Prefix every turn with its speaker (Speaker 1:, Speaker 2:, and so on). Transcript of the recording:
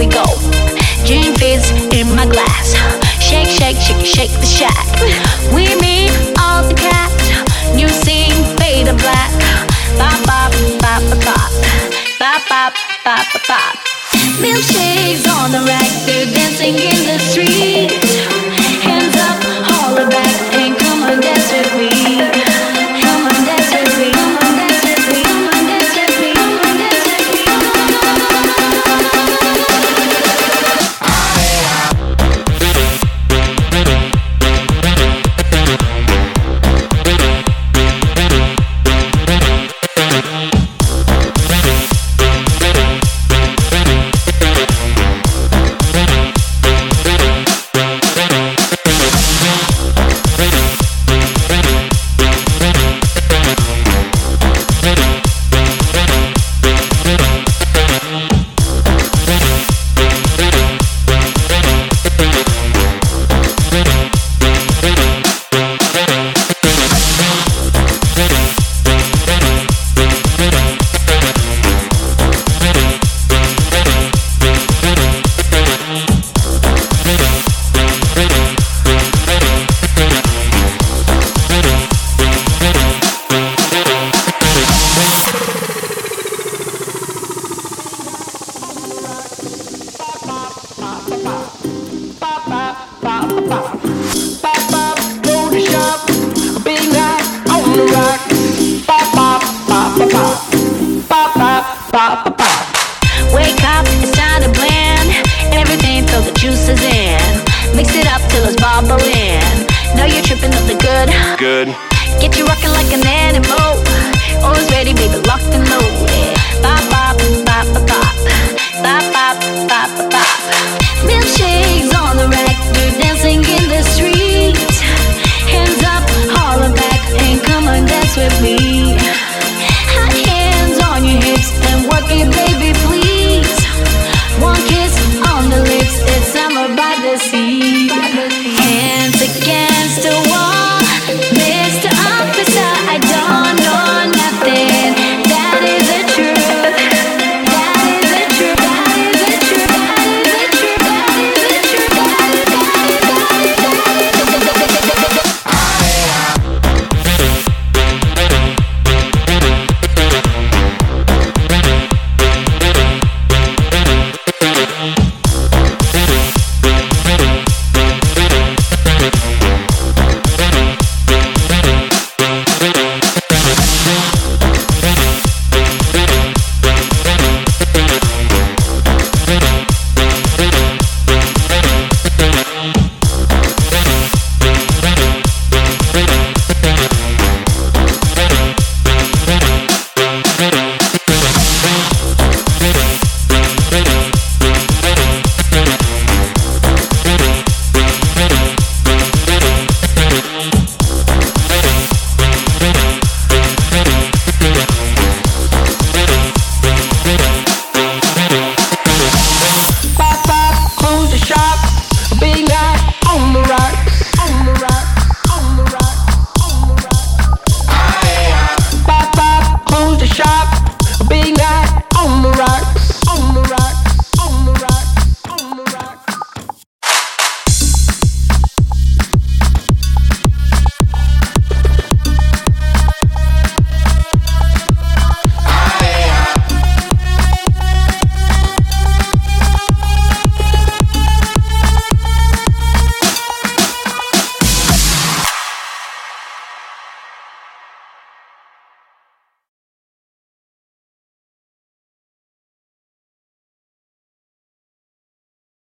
Speaker 1: we go. Gin fizz in my glass. Shake, shake, shake, shake the shack. We meet all the cats. New scene, fade to black. Bop, bop, bop, bop, bop. Bop, bop, bop, bop, bop. Milkshakes on the rack. They're dancing in the street. feel is bubbling. Now you're tripping up the good. Good. Get you rocking like an animal. Always ready, baby, locked and loaded. Bop, bop, bop, bop, bop. Bop, bop, bop, bop, bop. Milkshakes on the rack, we're dancing in the street. Hands up, holler back, and come on, dance with me. Hey.